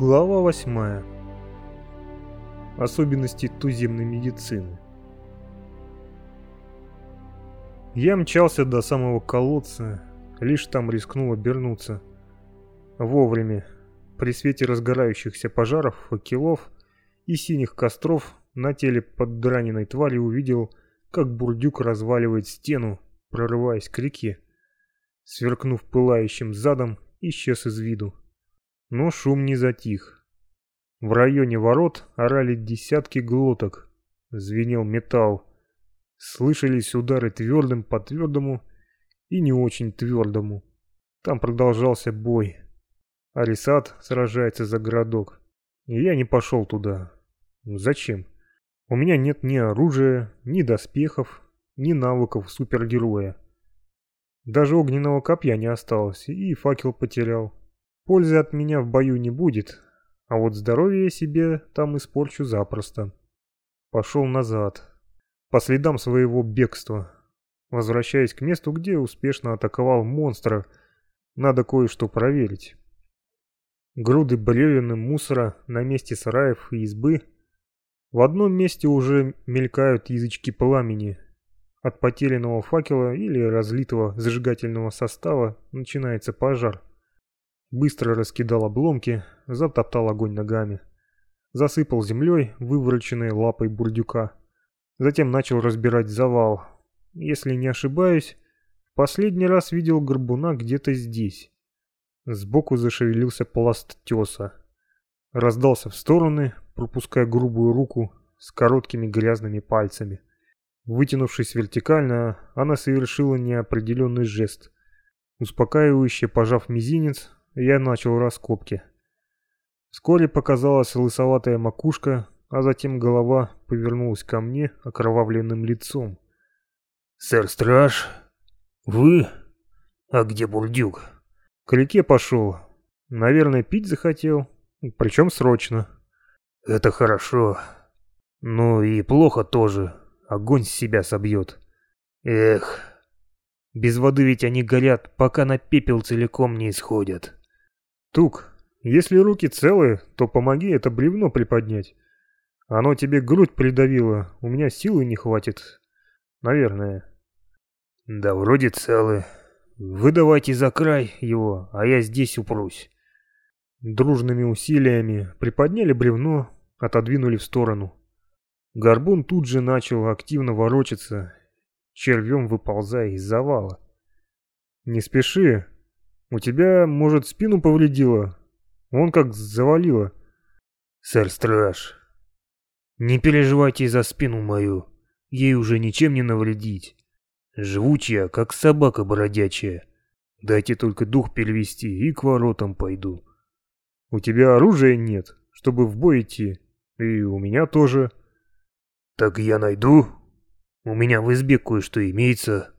Глава 8. Особенности туземной медицины. Я мчался до самого колодца, лишь там рискнул обернуться. Вовремя, при свете разгорающихся пожаров, факелов и синих костров, на теле подраненной твари увидел, как бурдюк разваливает стену, прорываясь к реке. Сверкнув пылающим задом, исчез из виду. Но шум не затих. В районе ворот орали десятки глоток. Звенел металл. Слышались удары твердым по твердому и не очень твердому. Там продолжался бой. Арисат сражается за городок. И я не пошел туда. Зачем? У меня нет ни оружия, ни доспехов, ни навыков супергероя. Даже огненного копья не осталось, и факел потерял. Пользы от меня в бою не будет, а вот здоровье я себе там испорчу запросто. Пошел назад, по следам своего бегства. Возвращаясь к месту, где успешно атаковал монстра, надо кое-что проверить. Груды бревен и мусора на месте сараев и избы. В одном месте уже мелькают язычки пламени. От потерянного факела или разлитого зажигательного состава начинается пожар. Быстро раскидал обломки, затоптал огонь ногами. Засыпал землей, вывороченной лапой бурдюка. Затем начал разбирать завал. Если не ошибаюсь, последний раз видел горбуна где-то здесь. Сбоку зашевелился пласт теса. Раздался в стороны, пропуская грубую руку с короткими грязными пальцами. Вытянувшись вертикально, она совершила неопределенный жест. Успокаивающе пожав мизинец, я начал раскопки. Вскоре показалась лысоватая макушка, а затем голова повернулась ко мне окровавленным лицом. «Сэр Страж, вы? А где Бурдюк?» К реке пошел. Наверное, пить захотел. Причем срочно. «Это хорошо. Ну и плохо тоже. Огонь с себя собьет. Эх, без воды ведь они горят, пока на пепел целиком не исходят». Тук, если руки целые, то помоги это бревно приподнять. Оно тебе грудь придавило, у меня силы не хватит. Наверное. Да вроде целы. Вы давайте за край его, а я здесь упрусь. Дружными усилиями приподняли бревно, отодвинули в сторону. Горбун тут же начал активно ворочаться, червем выползая из завала. «Не спеши, у тебя, может, спину повредило? Он как завалило. Сэр Страж, не переживайте за спину мою. Ей уже ничем не навредить. Живучая, как собака бродячая. Дайте только дух перевести и к воротам пойду. У тебя оружия нет, чтобы в бой идти. И у меня тоже. Так я найду. У меня в избе кое-что имеется.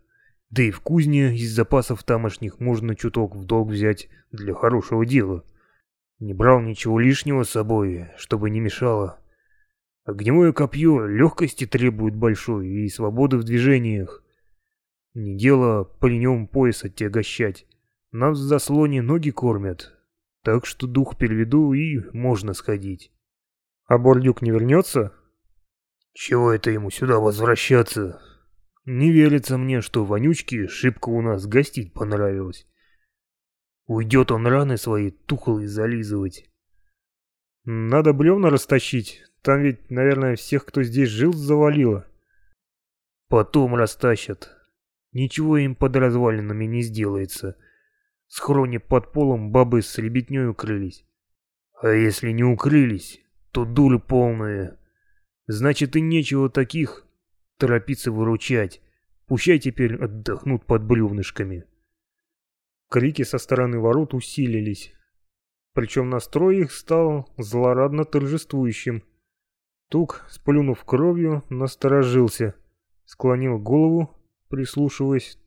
Да и в кузне из запасов тамошних можно чуток в долг взять для хорошего дела. Не брал ничего лишнего с собой, чтобы не мешало. Огневое копье легкости требует большой и свободы в движениях. Не дело при нем пояс отягощать. Нас в заслоне ноги кормят. Так что дух переведу и можно сходить. А Бордюк не вернется? Чего это ему сюда возвращаться? Не верится мне, что вонючке шибко у нас гостить понравилось. Уйдет он раны свои тухлые зализывать. Надо бревна растащить. Там ведь, наверное, всех, кто здесь жил, завалило. Потом растащат. Ничего им под развалинами не сделается. Схроне под полом бабы с ребятней укрылись. А если не укрылись, то дуры полные. Значит и нечего таких торопиться выручать. Пущай теперь отдохнут под бревнышками. Крики со стороны ворот усилились. Причем настрой их стал злорадно торжествующим. Тук, сплюнув кровью, насторожился, склонил голову, прислушиваясь.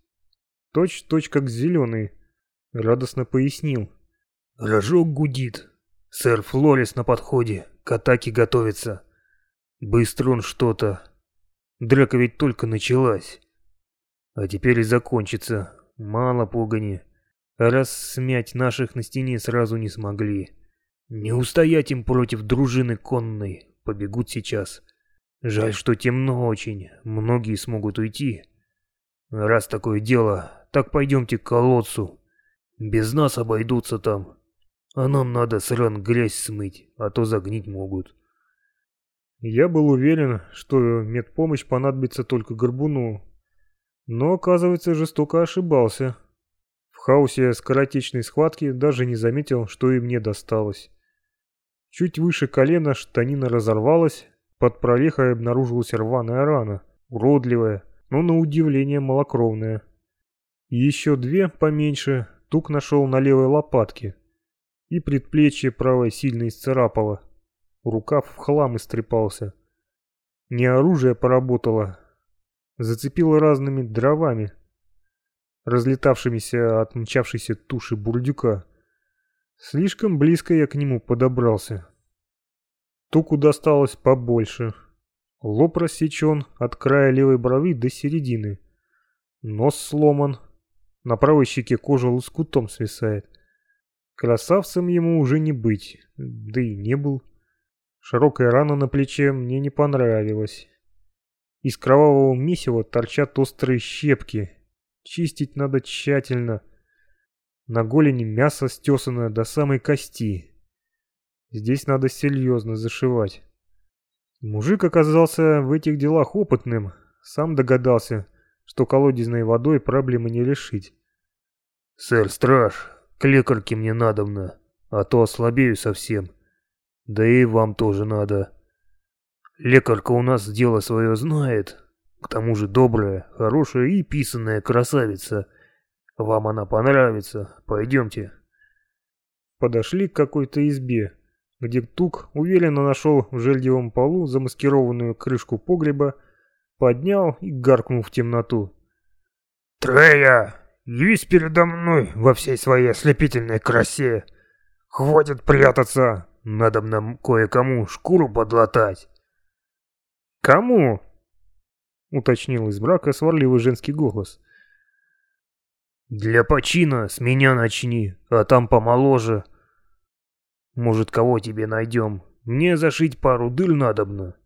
Точь-точь как зеленый, радостно пояснил. «Рожок гудит. Сэр Флорис на подходе, к атаке готовится. Быстро он что-то. Драка ведь только началась. А теперь и закончится. Мало пугани. Раз смять наших на стене сразу не смогли. Не устоять им против дружины конной, побегут сейчас. Жаль, что темно очень, многие смогут уйти. Раз такое дело, так пойдемте к колодцу. Без нас обойдутся там. А нам надо сран грязь смыть, а то загнить могут. Я был уверен, что медпомощь понадобится только Горбуну. Но, оказывается, жестоко ошибался. В хаосе скоротечной схватки даже не заметил, что и мне досталось. Чуть выше колена штанина разорвалась, под прорехой обнаружилась рваная рана, уродливая, но на удивление малокровная. Еще две поменьше тук нашел на левой лопатке, и предплечье правой сильно исцарапало. Рукав в хлам истрепался. Не оружие поработало. Зацепило разными дровами, разлетавшимися от мчавшейся туши бурдюка. Слишком близко я к нему подобрался. Туку досталось побольше. Лоб рассечен от края левой брови до середины. Нос сломан. На правой щеке кожа лоскутом свисает. Красавцем ему уже не быть, да и не был. Широкая рана на плече мне не понравилась. Из кровавого месива торчат острые щепки. Чистить надо тщательно. На голени мясо стесанное до самой кости. Здесь надо серьезно зашивать. Мужик оказался в этих делах опытным. Сам догадался, что колодезной водой проблемы не решить. «Сэр Страж, к лекарке мне надобно, а то ослабею совсем», да и вам тоже надо. Лекарка у нас дело свое знает. К тому же добрая, хорошая и писанная красавица. Вам она понравится. Пойдемте. Подошли к какой-то избе, где Тук уверенно нашел в жильдевом полу замаскированную крышку погреба, поднял и гаркнул в темноту. «Трея, явись передо мной во всей своей ослепительной красе! Хватит прятаться! Надо нам кое-кому шкуру подлатать. Кому? Уточнил из брака сварливый женский голос. Для почина с меня начни, а там помоложе. Может, кого тебе найдем? Мне зашить пару дыр надобно.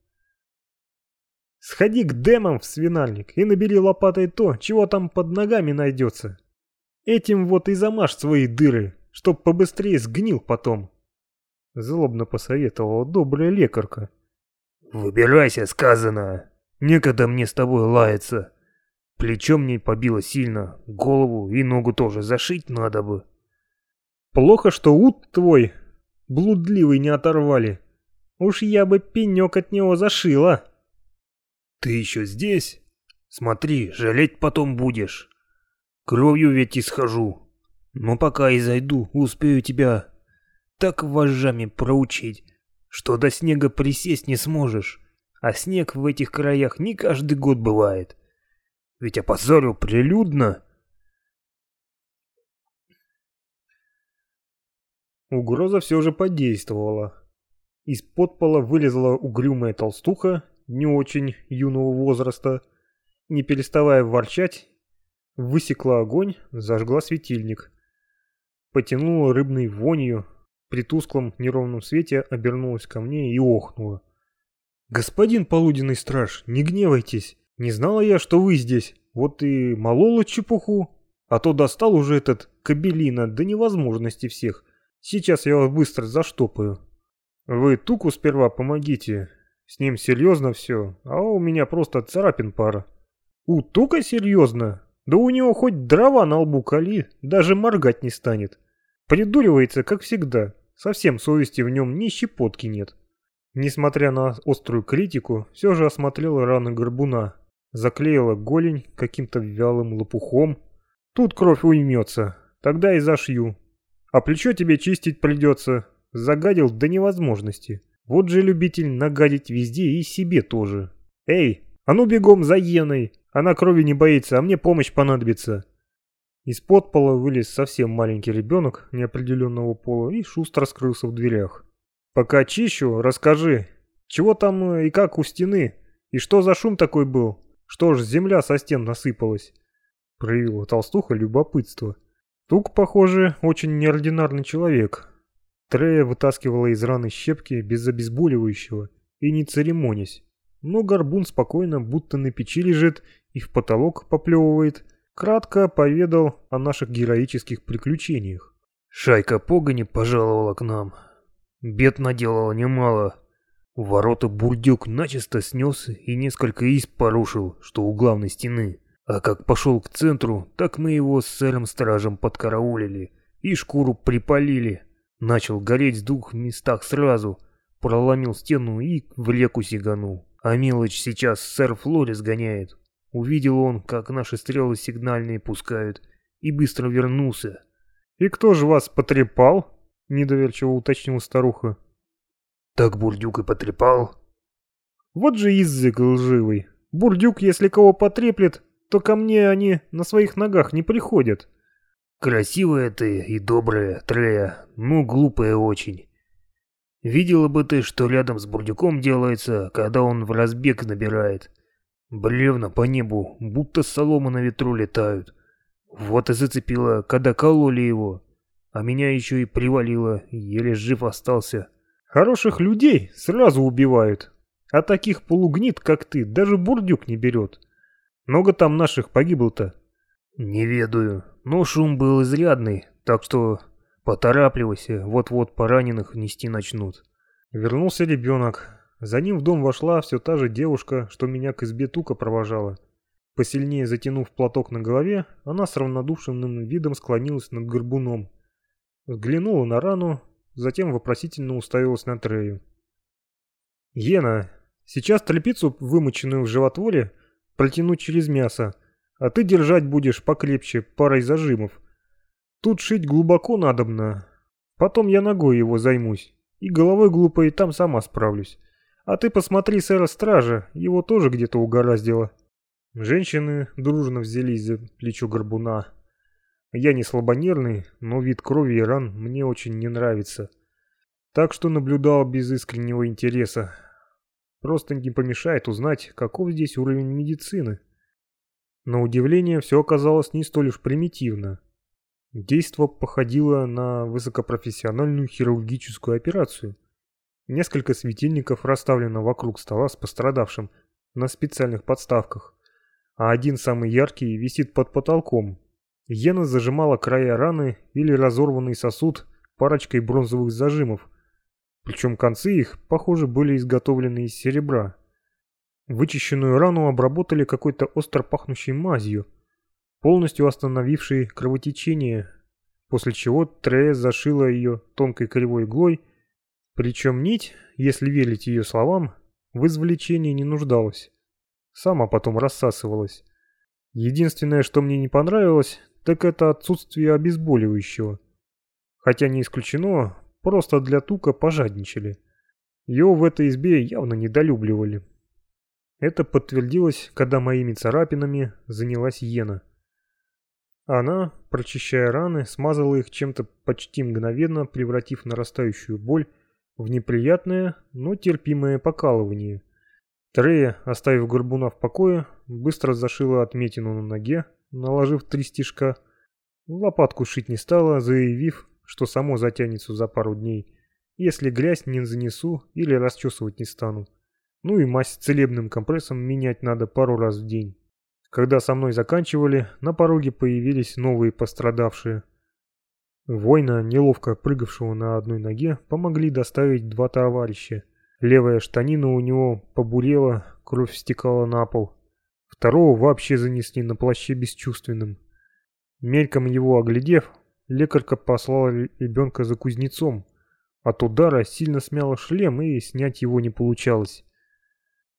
Сходи к демам в свинальник и набери лопатой то, чего там под ногами найдется. Этим вот и замажь свои дыры, чтоб побыстрее сгнил потом. Злобно посоветовала добрая лекарка. «Выбирайся, сказано. Некогда мне с тобой лаяться. Плечо мне побило сильно, голову и ногу тоже зашить надо бы». «Плохо, что ут твой блудливый не оторвали. Уж я бы пенек от него зашила». «Ты еще здесь? Смотри, жалеть потом будешь. Кровью ведь исхожу. Но пока и зайду, успею тебя так вожжами проучить, что до снега присесть не сможешь. А снег в этих краях не каждый год бывает. Ведь опозорил прилюдно. Угроза все же подействовала. Из-под пола вылезла угрюмая толстуха, не очень юного возраста, не переставая ворчать, высекла огонь, зажгла светильник. Потянула рыбной вонью, при тусклом неровном свете обернулась ко мне и охнула. «Господин полуденный страж, не гневайтесь. Не знала я, что вы здесь. Вот и молола чепуху. А то достал уже этот кабелина до невозможности всех. Сейчас я вас быстро заштопаю. Вы Туку сперва помогите. С ним серьезно все, а у меня просто царапин пара». «У Тука серьезно? Да у него хоть дрова на лбу кали, даже моргать не станет». Придуривается, как всегда. Совсем совести в нем ни щепотки нет. Несмотря на острую критику, все же осмотрела раны горбуна. Заклеила голень каким-то вялым лопухом. Тут кровь уймется, тогда и зашью. А плечо тебе чистить придется. Загадил до невозможности. Вот же любитель нагадить везде и себе тоже. Эй, а ну бегом за Еной. Она крови не боится, а мне помощь понадобится. Из-под пола вылез совсем маленький ребенок неопределенного пола и шустро скрылся в дверях. «Пока чищу, расскажи, чего там э, и как у стены? И что за шум такой был? Что ж, земля со стен насыпалась?» Проявила толстуха любопытство. Тук, похоже, очень неординарный человек. Трея вытаскивала из раны щепки без обезболивающего и не церемонясь. Но горбун спокойно, будто на печи лежит и в потолок поплевывает, кратко поведал о наших героических приключениях. Шайка погони пожаловала к нам. Бед наделала немало. Ворота бурдюк начисто снес и несколько из порушил, что у главной стены. А как пошел к центру, так мы его с сэром-стражем подкараулили и шкуру припалили. Начал гореть в двух местах сразу, проломил стену и в реку сиганул. А мелочь сейчас сэр Флорис гоняет. Увидел он, как наши стрелы сигнальные пускают, и быстро вернулся. «И кто же вас потрепал?» — недоверчиво уточнила старуха. «Так Бурдюк и потрепал». «Вот же язык лживый. Бурдюк, если кого потреплет, то ко мне они на своих ногах не приходят». «Красивая ты и добрая, Трея, ну глупая очень. Видела бы ты, что рядом с Бурдюком делается, когда он в разбег набирает. Бревна по небу, будто солома на ветру летают. Вот и зацепила, когда кололи его. А меня еще и привалило, еле жив остался. Хороших людей сразу убивают. А таких полугнит, как ты, даже бурдюк не берет. Много там наших погибло-то? Не ведаю, но шум был изрядный, так что поторапливайся, вот-вот пораненых нести начнут. Вернулся ребенок. За ним в дом вошла все та же девушка, что меня к избе тука провожала. Посильнее затянув платок на голове, она с равнодушным видом склонилась над горбуном. Взглянула на рану, затем вопросительно уставилась на Трею. «Ена, сейчас тряпицу, вымоченную в животворе, протянуть через мясо, а ты держать будешь покрепче парой зажимов. Тут шить глубоко надобно. Потом я ногой его займусь, и головой глупой там сама справлюсь. А ты посмотри сэра Стража, его тоже где-то угораздило». Женщины дружно взялись за плечо горбуна. Я не слабонервный, но вид крови и ран мне очень не нравится. Так что наблюдал без искреннего интереса. Просто не помешает узнать, каков здесь уровень медицины. На удивление, все оказалось не столь уж примитивно. Действо походило на высокопрофессиональную хирургическую операцию. Несколько светильников расставлено вокруг стола с пострадавшим на специальных подставках а один самый яркий висит под потолком. Йена зажимала края раны или разорванный сосуд парочкой бронзовых зажимов, причем концы их, похоже, были изготовлены из серебра. Вычищенную рану обработали какой-то остро пахнущей мазью, полностью остановившей кровотечение, после чего Трея зашила ее тонкой кривой иглой, причем нить, если верить ее словам, в извлечении не нуждалась сама потом рассасывалась. Единственное, что мне не понравилось, так это отсутствие обезболивающего. Хотя не исключено, просто для тука пожадничали. Его в этой избе явно недолюбливали. Это подтвердилось, когда моими царапинами занялась Йена. Она, прочищая раны, смазала их чем-то почти мгновенно, превратив нарастающую боль в неприятное, но терпимое покалывание. Трея, оставив горбуна в покое, быстро зашила отметину на ноге, наложив три стежка. Лопатку шить не стала, заявив, что само затянется за пару дней, если грязь не занесу или расчесывать не стану. Ну и мазь целебным компрессом менять надо пару раз в день. Когда со мной заканчивали, на пороге появились новые пострадавшие. Война, неловко прыгавшего на одной ноге, помогли доставить два товарища – Левая штанина у него побурела, кровь стекала на пол. Второго вообще занесли на плаще бесчувственным. Мельком его оглядев, лекарка послала ребенка за кузнецом. От удара сильно смяло шлем и снять его не получалось.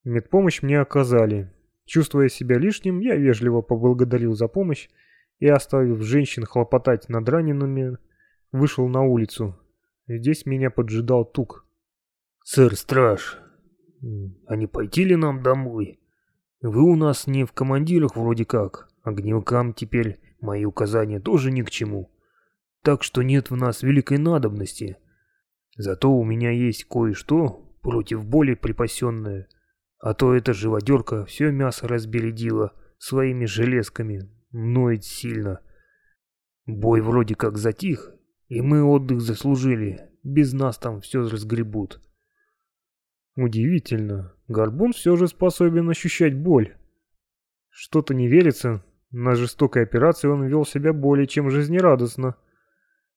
Медпомощь мне оказали. Чувствуя себя лишним, я вежливо поблагодарил за помощь и, оставив женщин хлопотать над ранеными, вышел на улицу. Здесь меня поджидал Тук. «Сэр-страж, а не пойти ли нам домой? Вы у нас не в командирах вроде как, а гнилкам теперь мои указания тоже ни к чему. Так что нет в нас великой надобности. Зато у меня есть кое-что против боли припасенное, а то эта живодерка все мясо разбередила своими железками, ноет сильно. Бой вроде как затих, и мы отдых заслужили, без нас там все разгребут. Удивительно, Горбун все же способен ощущать боль. Что-то не верится, на жестокой операции он вел себя более чем жизнерадостно.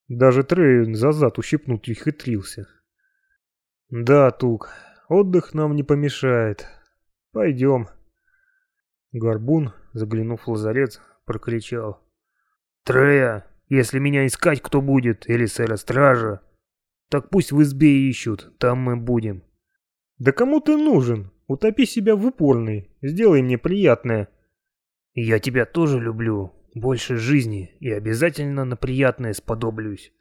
Даже Трей за зад ущипнуть и хитрился. Да, Тук, отдых нам не помешает. Пойдем. Горбун, заглянув в лазарет, прокричал. «Трея, если меня искать кто будет, или сэра стража, так пусть в избе ищут, там мы будем». «Да кому ты нужен? Утопи себя в упорный, сделай мне приятное». «Я тебя тоже люблю, больше жизни, и обязательно на приятное сподоблюсь.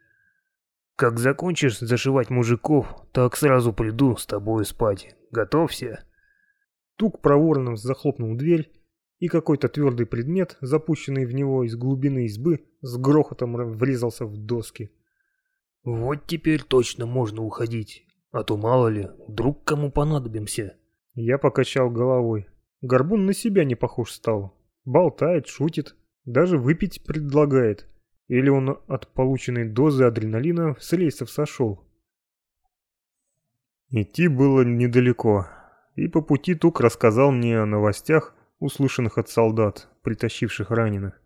Как закончишь зашивать мужиков, так сразу приду с тобой спать. Готовься». Тук проворно захлопнул дверь, и какой-то твердый предмет, запущенный в него из глубины избы, с грохотом врезался в доски. «Вот теперь точно можно уходить, а то мало ли, вдруг кому понадобимся». Я покачал головой. Горбун на себя не похож стал. Болтает, шутит, даже выпить предлагает. Или он от полученной дозы адреналина с рельсов сошел. Идти было недалеко, и по пути Тук рассказал мне о новостях, услышанных от солдат, притащивших раненых.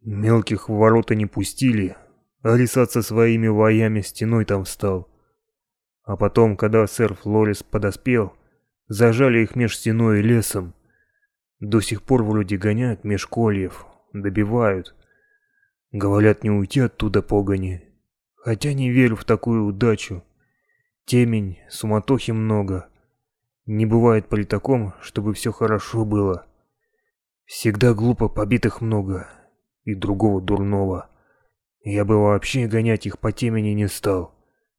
Мелких в ворота не пустили, а Рисат со своими воями стеной там встал. А потом, когда сэр Флорис подоспел, зажали их меж стеной и лесом. До сих пор вроде гоняют меж кольев, добивают. Говорят, не уйти оттуда погони. Хотя не верю в такую удачу. Темень, суматохи много. Не бывает при таком, чтобы все хорошо было. Всегда глупо побитых много. И другого дурного. Я бы вообще гонять их по темени не стал.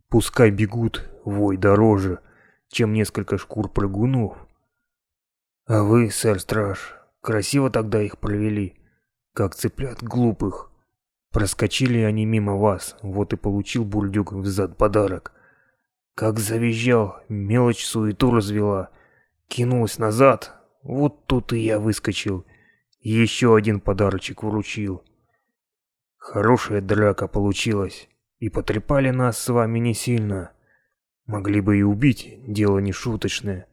Пускай бегут, вой дороже, чем несколько шкур прыгунов. А вы, сэр-страж, красиво тогда их провели, как цыплят глупых. Проскочили они мимо вас, вот и получил бурдюк взад подарок. Как завизжал, мелочь суету развела. Кинулась назад, вот тут и я выскочил. Еще один подарочек вручил. Хорошая драка получилась, и потрепали нас с вами не сильно. Могли бы и убить, дело не шуточное.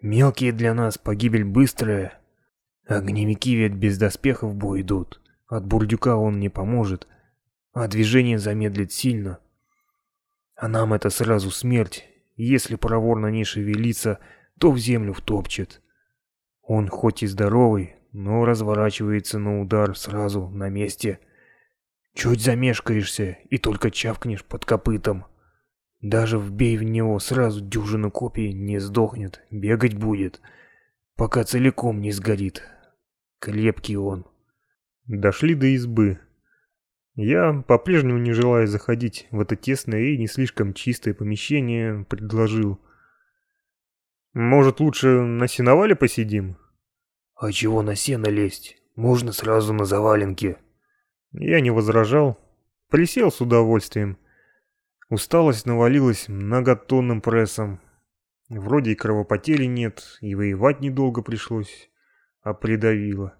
Мелкие для нас погибель быстрая. Огневики ведь без доспехов в бой идут. От бурдюка он не поможет, а движение замедлит сильно. А нам это сразу смерть. Если проворно не шевелиться, то в землю втопчет. Он хоть и здоровый, но разворачивается на удар сразу на месте. Чуть замешкаешься и только чавкнешь под копытом. Даже вбей в него сразу дюжину копий, не сдохнет, бегать будет, пока целиком не сгорит. Крепкий он. Дошли до избы. Я, по-прежнему не желая заходить в это тесное и не слишком чистое помещение, предложил. «Может, лучше на сеновале посидим?» «А чего на сено лезть? Можно сразу на заваленке». Я не возражал. Присел с удовольствием. Усталость навалилась многотонным прессом. Вроде и кровопотери нет, и воевать недолго пришлось, а придавило.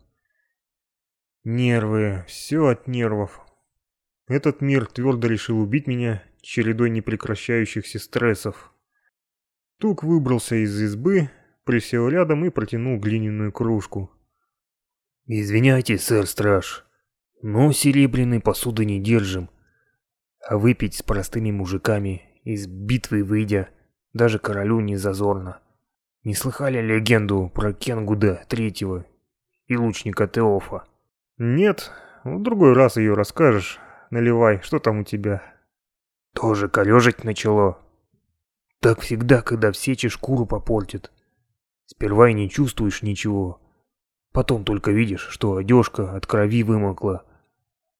Нервы, все от нервов. Этот мир твердо решил убить меня чередой непрекращающихся стрессов. Тук выбрался из избы, присел рядом и протянул глиняную кружку. «Извиняйте, сэр-страж, но серебряной посуды не держим. А выпить с простыми мужиками, из битвы выйдя, даже королю не зазорно. Не слыхали легенду про Кенгуда Третьего и лучника Теофа?» «Нет, в другой раз ее расскажешь». Наливай, что там у тебя?» «Тоже корежить начало. Так всегда, когда в сече шкуру попортит. Сперва и не чувствуешь ничего. Потом только видишь, что одежка от крови вымокла.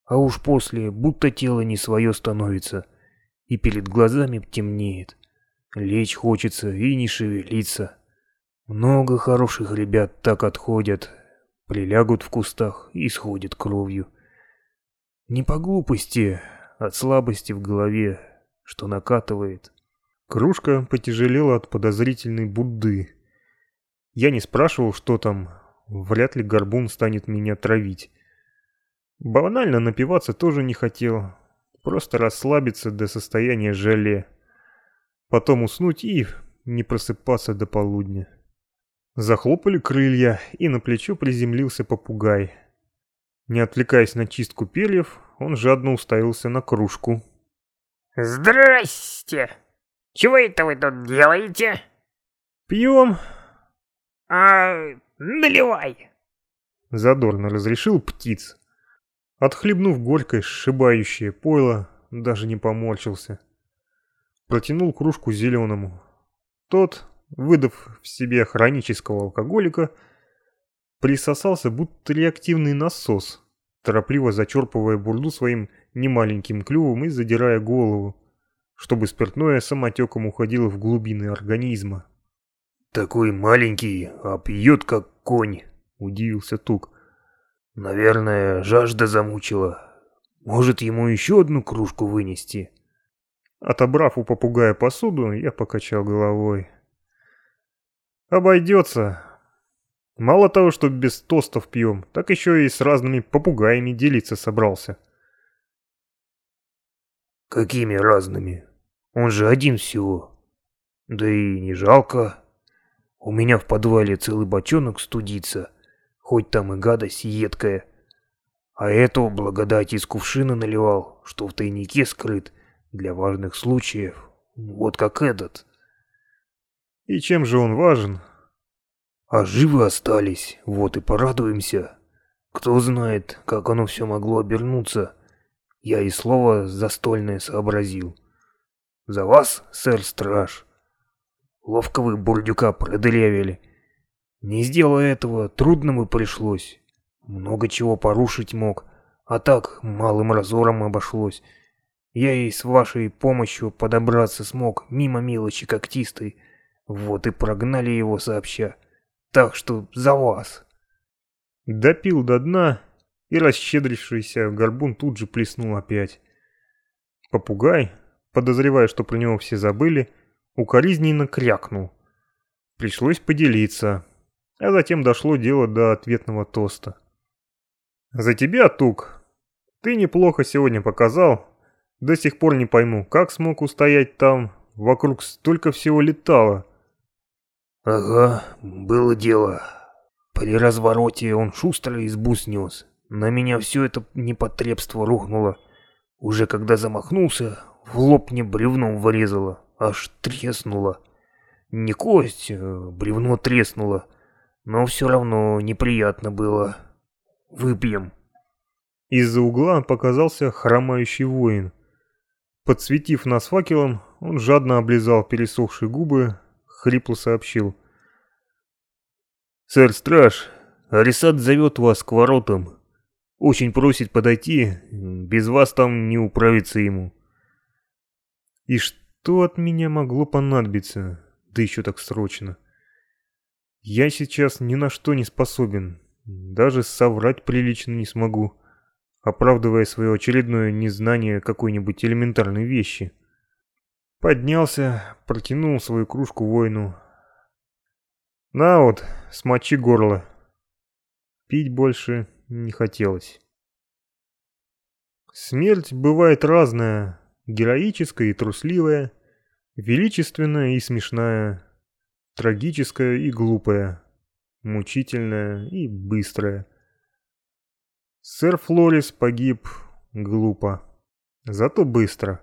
А уж после, будто тело не свое становится, и перед глазами темнеет. Лечь хочется и не шевелиться. Много хороших ребят так отходят, прилягут в кустах и сходят кровью. Не по глупости, от слабости в голове, что накатывает. Кружка потяжелела от подозрительной Будды. Я не спрашивал, что там. Вряд ли горбун станет меня травить. Банально напиваться тоже не хотел. просто расслабиться до состояния желе. Потом уснуть и не просыпаться до полудня. Захлопали крылья, и на плечо приземлился попугай. Не отвлекаясь на чистку перьев, он жадно уставился на кружку. «Здрасте! Чего это вы тут делаете?» «Пьем!» «А, наливай!» Задорно разрешил птиц. Отхлебнув горькое, сшибающее пойло, даже не поморщился. Протянул кружку зеленому. Тот, выдав в себе хронического алкоголика, присосался, будто реактивный насос, торопливо зачерпывая бурду своим немаленьким клювом и задирая голову, чтобы спиртное самотеком уходило в глубины организма. «Такой маленький, а пьет как конь», — удивился Тук. Наверное, жажда замучила. Может, ему еще одну кружку вынести? Отобрав у попугая посуду, я покачал головой. Обойдется. Мало того, что без тостов пьем, так еще и с разными попугаями делиться собрался. Какими разными? Он же один всего. Да и не жалко. У меня в подвале целый бочонок студится хоть там и гадость едкая. А эту благодать из кувшина наливал, что в тайнике скрыт для важных случаев, вот как этот. И чем же он важен? А живы остались, вот и порадуемся. Кто знает, как оно все могло обернуться. Я и слово застольное сообразил. За вас, сэр-страж. Ловко вы бурдюка продырявили. Не сделая этого, трудно бы пришлось. Много чего порушить мог, а так малым разором обошлось. Я и с вашей помощью подобраться смог мимо мелочи когтистой. Вот и прогнали его сообща. Так что за вас. Допил до дна, и расщедрившийся горбун тут же плеснул опять. Попугай, подозревая, что про него все забыли, укоризненно крякнул. Пришлось поделиться, а затем дошло дело до ответного тоста. «За тебя, Тук! Ты неплохо сегодня показал. До сих пор не пойму, как смог устоять там, вокруг столько всего летало». «Ага, было дело. При развороте он шустро избу снес. На меня все это непотребство рухнуло. Уже когда замахнулся, в лоб мне бревном врезало, аж треснуло. Не кость, а бревно треснуло но все равно неприятно было. Выпьем. Из-за угла показался хромающий воин. Подсветив нас факелом, он жадно облизал пересохшие губы, хрипло сообщил. «Сэр-страж, Арисат зовет вас к воротам. Очень просит подойти, без вас там не управиться ему». И что от меня могло понадобиться, да еще так срочно? Я сейчас ни на что не способен. Даже соврать прилично не смогу, оправдывая свое очередное незнание какой-нибудь элементарной вещи. Поднялся, протянул свою кружку воину. «На вот, смочи горло». Пить больше не хотелось. Смерть бывает разная, героическая и трусливая, величественная и смешная, Трагическое и глупое, мучительное и быстрое. Сэр Флорис погиб глупо, зато быстро.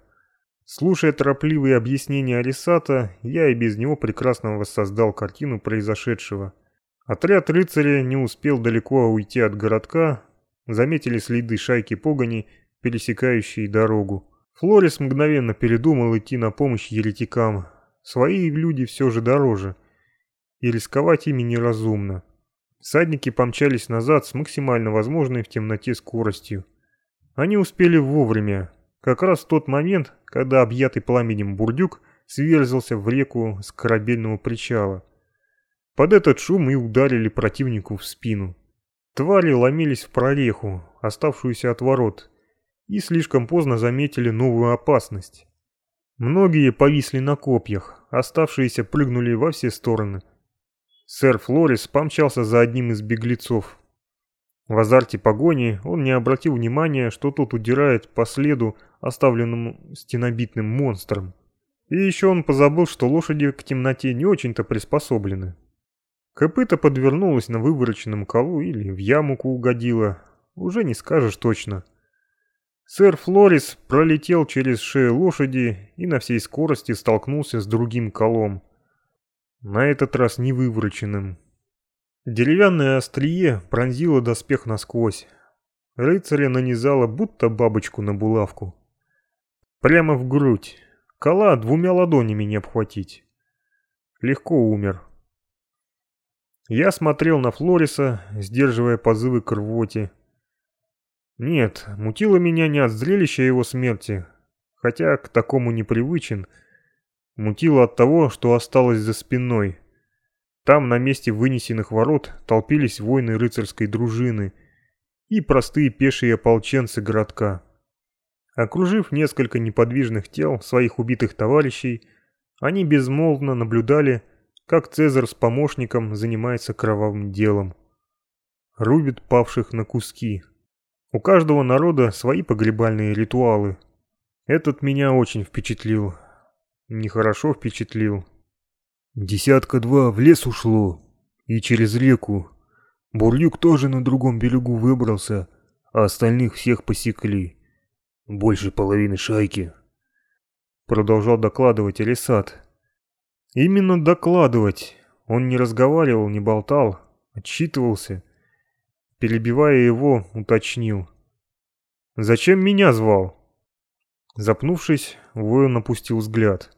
Слушая торопливые объяснения Арисата, я и без него прекрасно воссоздал картину произошедшего. Отряд рыцаря не успел далеко уйти от городка, заметили следы шайки погони, пересекающие дорогу. Флорис мгновенно передумал идти на помощь еретикам, Свои люди все же дороже, и рисковать ими неразумно. Всадники помчались назад с максимально возможной в темноте скоростью. Они успели вовремя, как раз в тот момент, когда объятый пламенем бурдюк сверзался в реку с корабельного причала. Под этот шум и ударили противнику в спину. Твари ломились в прореху, оставшуюся от ворот, и слишком поздно заметили новую опасность. Многие повисли на копьях, оставшиеся прыгнули во все стороны. Сэр Флорис помчался за одним из беглецов. В азарте погони он не обратил внимания, что тот удирает по следу, оставленному стенобитным монстром. И еще он позабыл, что лошади к темноте не очень-то приспособлены. Копыта подвернулась на вывороченном колу или в ямуку угодила, уже не скажешь точно. Сэр Флорис пролетел через шею лошади и на всей скорости столкнулся с другим колом. На этот раз не вывороченным. Деревянное острие пронзило доспех насквозь. Рыцаря нанизало будто бабочку на булавку. Прямо в грудь. Кола двумя ладонями не обхватить. Легко умер. Я смотрел на Флориса, сдерживая позывы к рвоте. Нет, мутило меня не от зрелища его смерти, хотя к такому непривычен. Мутило от того, что осталось за спиной. Там, на месте вынесенных ворот, толпились воины рыцарской дружины и простые пешие ополченцы городка. Окружив несколько неподвижных тел своих убитых товарищей, они безмолвно наблюдали, как Цезарь с помощником занимается кровавым делом. Рубит павших на куски. У каждого народа свои погребальные ритуалы. Этот меня очень впечатлил. Нехорошо впечатлил. Десятка-два в лес ушло. И через реку. Бурлюк тоже на другом берегу выбрался, а остальных всех посекли. Больше половины шайки. Продолжал докладывать Элисат. Именно докладывать. Он не разговаривал, не болтал, отчитывался. Перебивая его, уточнил. «Зачем меня звал?» Запнувшись, воин опустил взгляд.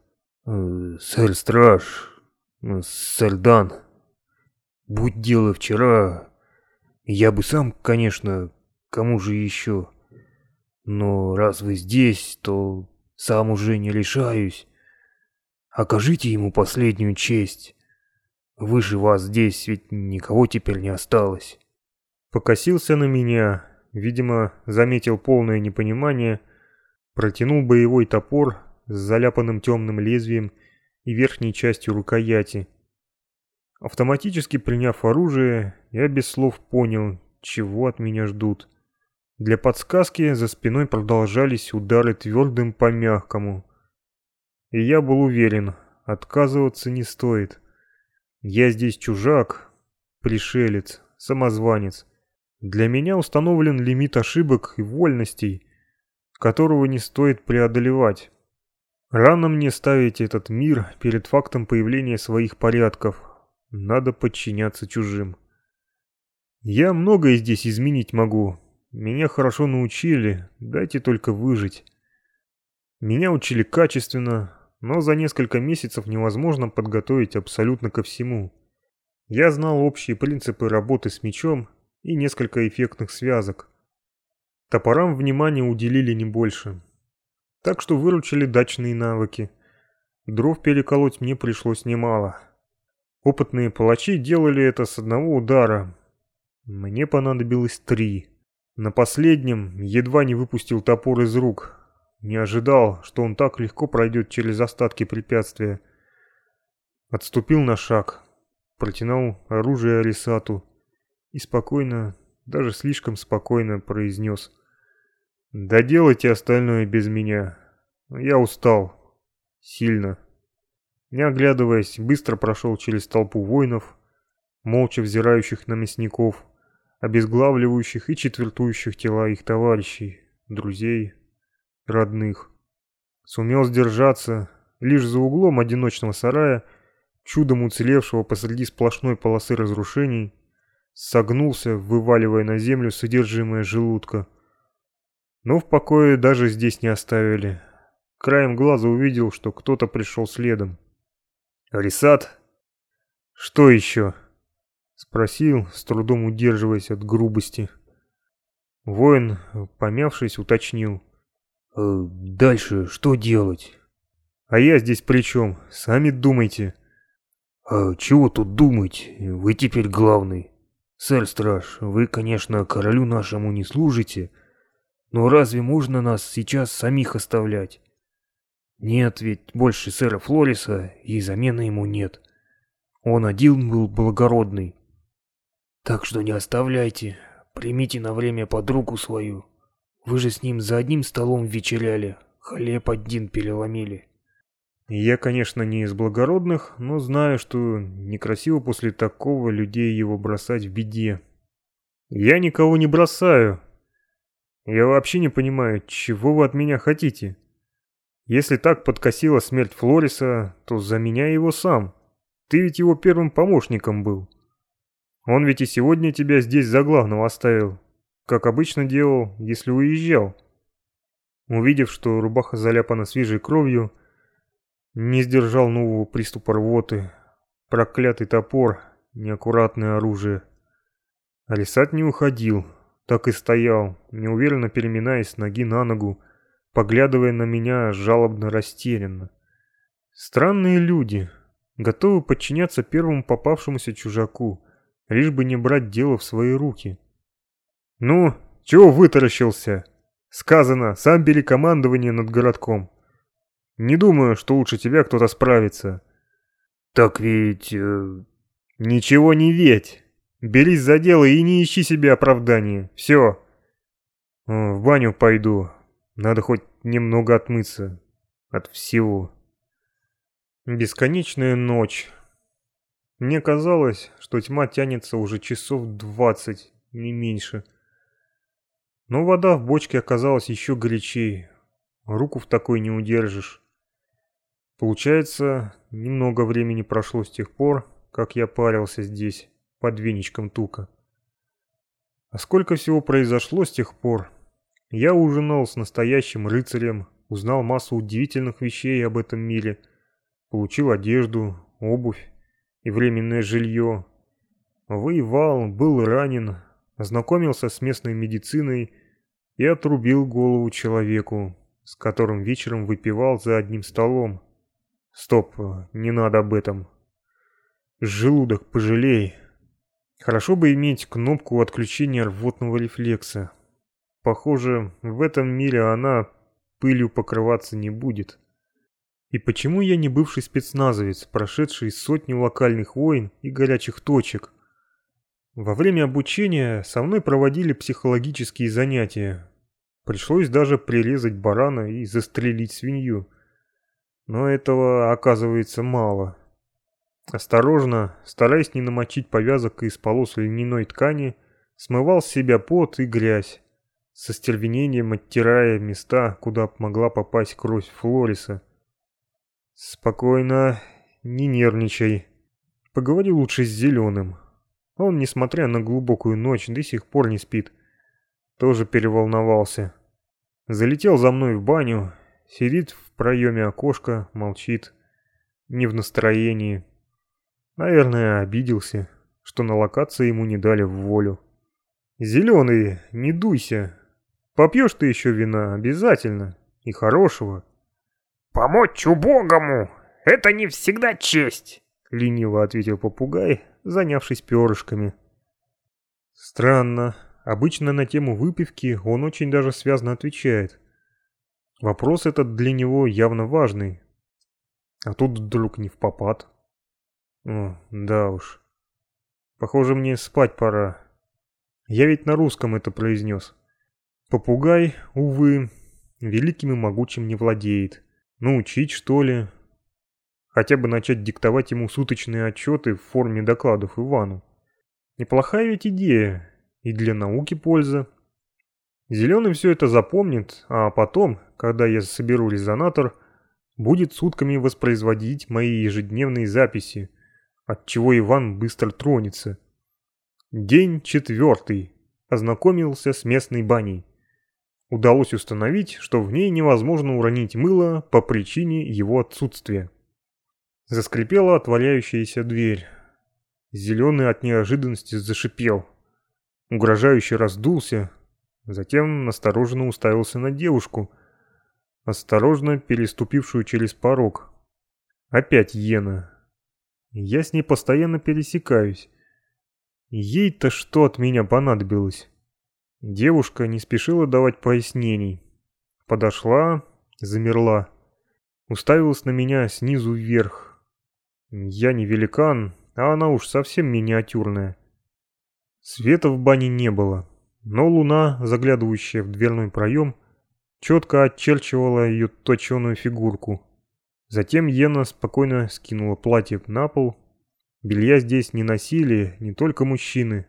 «Э, «Сэр Страж, э, сэр Дан, будь дело вчера, я бы сам, конечно, кому же еще. Но раз вы здесь, то сам уже не решаюсь. Окажите ему последнюю честь. Выше вас здесь ведь никого теперь не осталось. Покосился на меня, видимо, заметил полное непонимание, протянул боевой топор с заляпанным темным лезвием и верхней частью рукояти. Автоматически приняв оружие, я без слов понял, чего от меня ждут. Для подсказки за спиной продолжались удары твердым по мягкому. И я был уверен, отказываться не стоит. Я здесь чужак, пришелец, самозванец. Для меня установлен лимит ошибок и вольностей, которого не стоит преодолевать. Рано мне ставить этот мир перед фактом появления своих порядков. Надо подчиняться чужим. Я многое здесь изменить могу. Меня хорошо научили, дайте только выжить. Меня учили качественно, но за несколько месяцев невозможно подготовить абсолютно ко всему. Я знал общие принципы работы с мечом и несколько эффектных связок. Топорам внимания уделили не больше. Так что выручили дачные навыки. Дров переколоть мне пришлось немало. Опытные палачи делали это с одного удара. Мне понадобилось три. На последнем едва не выпустил топор из рук, не ожидал, что он так легко пройдет через остатки препятствия. Отступил на шаг, протянул оружие Арисату и спокойно, даже слишком спокойно произнес. «Доделайте остальное без меня. Я устал. Сильно». Не оглядываясь, быстро прошел через толпу воинов, молча взирающих на мясников, обезглавливающих и четвертующих тела их товарищей, друзей, родных. Сумел сдержаться лишь за углом одиночного сарая, чудом уцелевшего посреди сплошной полосы разрушений, согнулся, вываливая на землю содержимое желудка. Но в покое даже здесь не оставили. Краем глаза увидел, что кто-то пришел следом. «Арисат?» «Что еще?» Спросил, с трудом удерживаясь от грубости. Воин, помявшись, уточнил. Э, дальше что делать? А я здесь при чем? Сами думайте. А чего тут думать? Вы теперь главный. Сэр-страж, вы, конечно, королю нашему не служите, но разве можно нас сейчас самих оставлять? Нет, ведь больше сэра Флориса и замены ему нет. Он один был благородный. Так что не оставляйте, примите на время подругу свою. Вы же с ним за одним столом вечеряли, хлеб один переломили. Я, конечно, не из благородных, но знаю, что некрасиво после такого людей его бросать в беде. Я никого не бросаю. Я вообще не понимаю, чего вы от меня хотите. Если так подкосила смерть Флориса, то за меня его сам. Ты ведь его первым помощником был. Он ведь и сегодня тебя здесь за главного оставил, как обычно делал, если уезжал. Увидев, что рубаха заляпана свежей кровью, не сдержал нового приступа рвоты. Проклятый топор, неаккуратное оружие. Алисат не уходил, так и стоял, неуверенно переминаясь ноги на ногу, поглядывая на меня жалобно растерянно. Странные люди, готовы подчиняться первому попавшемуся чужаку, лишь бы не брать дело в свои руки. «Ну, чего вытаращился?» «Сказано, сам бери командование над городком. Не думаю, что лучше тебя кто-то справится». «Так ведь...» э... «Ничего не ведь. Берись за дело и не ищи себе оправдания. Все. В баню пойду. Надо хоть немного отмыться. От всего». Бесконечная ночь. Мне казалось, что тьма тянется уже часов двадцать, не меньше. Но вода в бочке оказалась еще горячей. Руку в такой не удержишь. Получается, немного времени прошло с тех пор, как я парился здесь, под веничком тука. А сколько всего произошло с тех пор? Я ужинал с настоящим рыцарем, узнал массу удивительных вещей об этом мире, получил одежду, обувь и временное жилье. Воевал, был ранен, ознакомился с местной медициной и отрубил голову человеку, с которым вечером выпивал за одним столом. Стоп, не надо об этом. Желудок пожалей. Хорошо бы иметь кнопку отключения рвотного рефлекса. Похоже, в этом мире она пылью покрываться не будет. И почему я не бывший спецназовец, прошедший сотню локальных войн и горячих точек? Во время обучения со мной проводили психологические занятия. Пришлось даже прирезать барана и застрелить свинью. Но этого оказывается мало. Осторожно, стараясь не намочить повязок из полос льняной ткани, смывал с себя пот и грязь, со стервенением оттирая места, куда могла попасть кровь Флориса. «Спокойно, не нервничай. Поговори лучше с Зеленым. Он, несмотря на глубокую ночь, до сих пор не спит. Тоже переволновался. Залетел за мной в баню, Сидит в проеме окошка, молчит. Не в настроении. Наверное, обиделся, что на локации ему не дали в волю. «Зеленый, не дуйся. Попьешь ты еще вина, обязательно. И хорошего». «Помочь убогому — это не всегда честь», — лениво ответил попугай, занявшись перышками. Странно. Обычно на тему выпивки он очень даже связно отвечает. Вопрос этот для него явно важный. А тут вдруг не в попад. О, да уж. Похоже, мне спать пора. Я ведь на русском это произнес. Попугай, увы, великим и могучим не владеет. Научить, что ли? Хотя бы начать диктовать ему суточные отчеты в форме докладов Ивану. Неплохая ведь идея. И для науки польза. Зеленый все это запомнит, а потом, когда я соберу резонатор, будет сутками воспроизводить мои ежедневные записи, от чего Иван быстро тронется. День четвертый. Ознакомился с местной баней. Удалось установить, что в ней невозможно уронить мыло по причине его отсутствия. Заскрипела отворяющаяся дверь. Зеленый от неожиданности зашипел. Угрожающе раздулся, Затем настороженно уставился на девушку, осторожно переступившую через порог. Опять Йена. Я с ней постоянно пересекаюсь. Ей-то что от меня понадобилось? Девушка не спешила давать пояснений. Подошла, замерла. Уставилась на меня снизу вверх. Я не великан, а она уж совсем миниатюрная. Света в бане не было. Но луна, заглядывающая в дверной проем, четко очерчивала ее точеную фигурку. Затем Йена спокойно скинула платье на пол. Белья здесь не носили не только мужчины.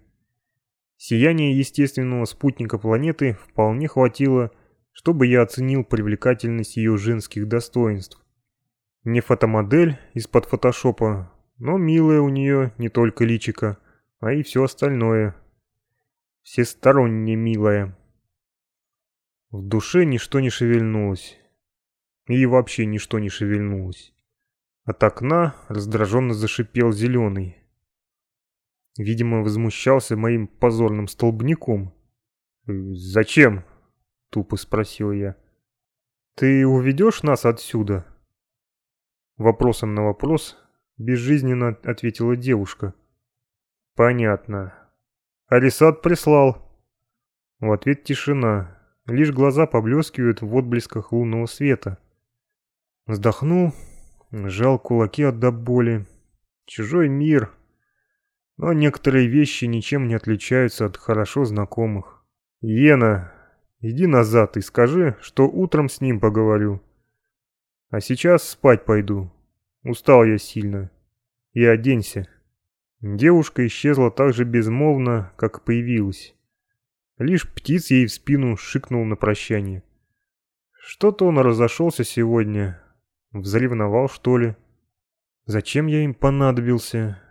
Сияние естественного спутника планеты вполне хватило, чтобы я оценил привлекательность ее женских достоинств. Не фотомодель из-под фотошопа, но милая у нее не только личика, а и все остальное. Всесторонне милая. В душе ничто не шевельнулось. И вообще ничто не шевельнулось. От окна раздраженно зашипел зеленый. Видимо, возмущался моим позорным столбняком. «Зачем?» — тупо спросил я. «Ты уведешь нас отсюда?» Вопросом на вопрос безжизненно ответила девушка. «Понятно. Арисат прислал». В ответ тишина. Лишь глаза поблескивают в отблесках лунного света. Вздохнул, сжал кулаки от до боли. Чужой мир. Но некоторые вещи ничем не отличаются от хорошо знакомых. «Ена, иди назад и скажи, что утром с ним поговорю. А сейчас спать пойду. Устал я сильно. И оденься». Девушка исчезла так же безмолвно, как появилась. Лишь птиц ей в спину шикнул на прощание. Что-то он разошелся сегодня. Взревновал, что ли? Зачем я им понадобился?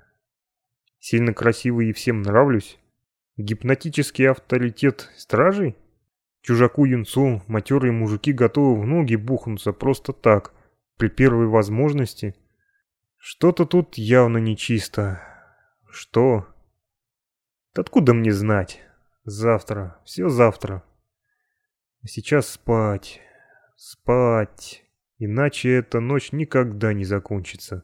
Сильно красивый и всем нравлюсь? Гипнотический авторитет стражей? Чужаку-юнцу матерые мужики готовы в ноги бухнуться просто так, при первой возможности. Что-то тут явно нечисто. Что? Откуда мне знать? Завтра, все завтра. Сейчас спать, спать. Иначе эта ночь никогда не закончится.